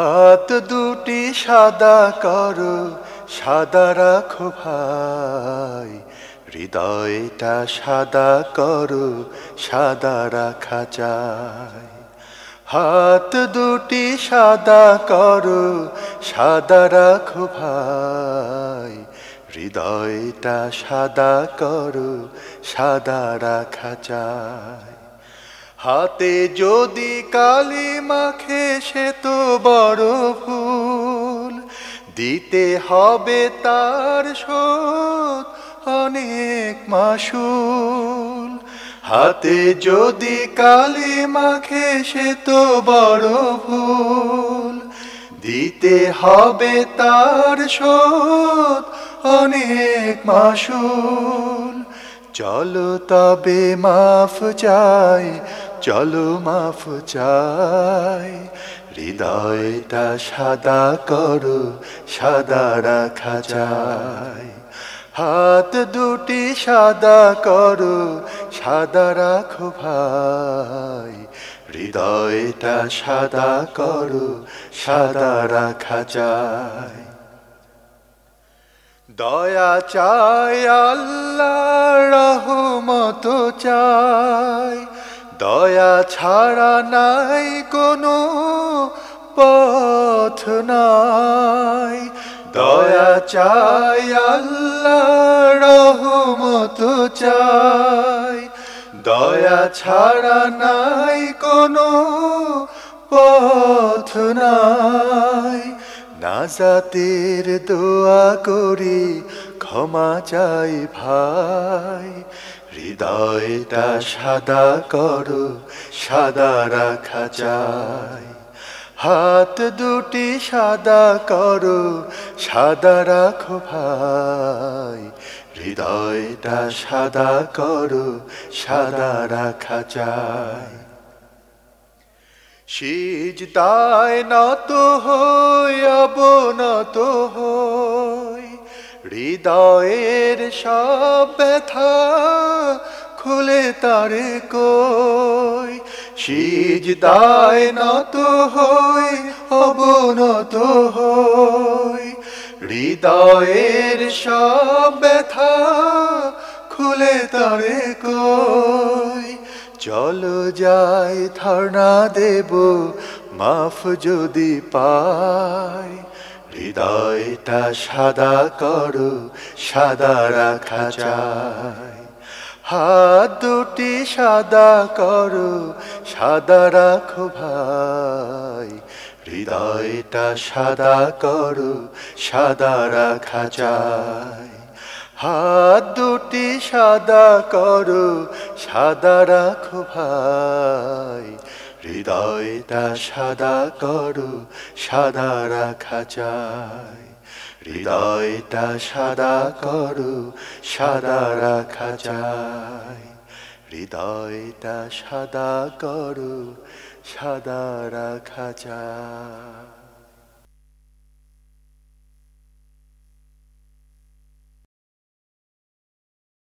হাত দুটি সাদা করো, সাদা রাখো ভাই। হৃদয়টা সাদা করো, সাদা রাখা চাই হাত দুটি সাদা করো, সাদা রাখো ভাই। হৃদয়টা সাদা করো, সাদা রাখা চাই হাতে যদি কালি মাখে সে তো বড় ভুল। দিতে হবে তার শোধ অনেক মাসুল। হাতে যদি কালি মাখে সে তো বড় ভুল। দিতে হবে তার শোধ অনেক মাসুল। চলো তবে মাফ চাই চলো মাফ চাই। হৃদয়টা সাদা করো, সাদা রাখা চাই। হাত দুটি সাদা করো, সাদা রাখো ভাই। হৃদয়টা সাদা করো, সাদা রাখা চাই। দয়া চাই, আল্লাহ রহমত চাই। দয়া ছাড়া নাই কোনো পথ নাই। দয়া চাই আল্লাহ রহমত চাই। দয়া ছাড়া নাই কোনো পথ নাই। নাজাতের দোয়া করি, ক্ষমা চাই ভাই। হৃদয়টা সাদা করো, সাদা রাখা চাই। হাত দুটি সাদা করো, সাদা রাখো ভাই। হৃদয়টা সাদা করো, সাদা রাখা চাই। সিজ দায় নত হই, অবনত হই হৃদয়ের সব ব্যথা খুলে তারে কই। সিজ দায় নত হই, অবনত হই। হৃদয়ের সব ব্যথা খুলে তারে কই। চলো যাই ধর্ণা দেব, মাফ যদি পাই। হৃদয়টা সাদা করো, সাদা রাখা চাই। হাত দুটি সাদা করো, সাদা রাখো ভাই। হৃদয়টা সাদা করো, সাদা রাখা চাই। হাত দুটি সাদা করো, সাদা রাখো ভাই। হৃদয়টা সাদা করো, সাদা রাখা চাই হৃদয়টা সাদা করো, সাদা রাখা চাই হৃদয়টা সাদা করো, সাদা রাখা চাই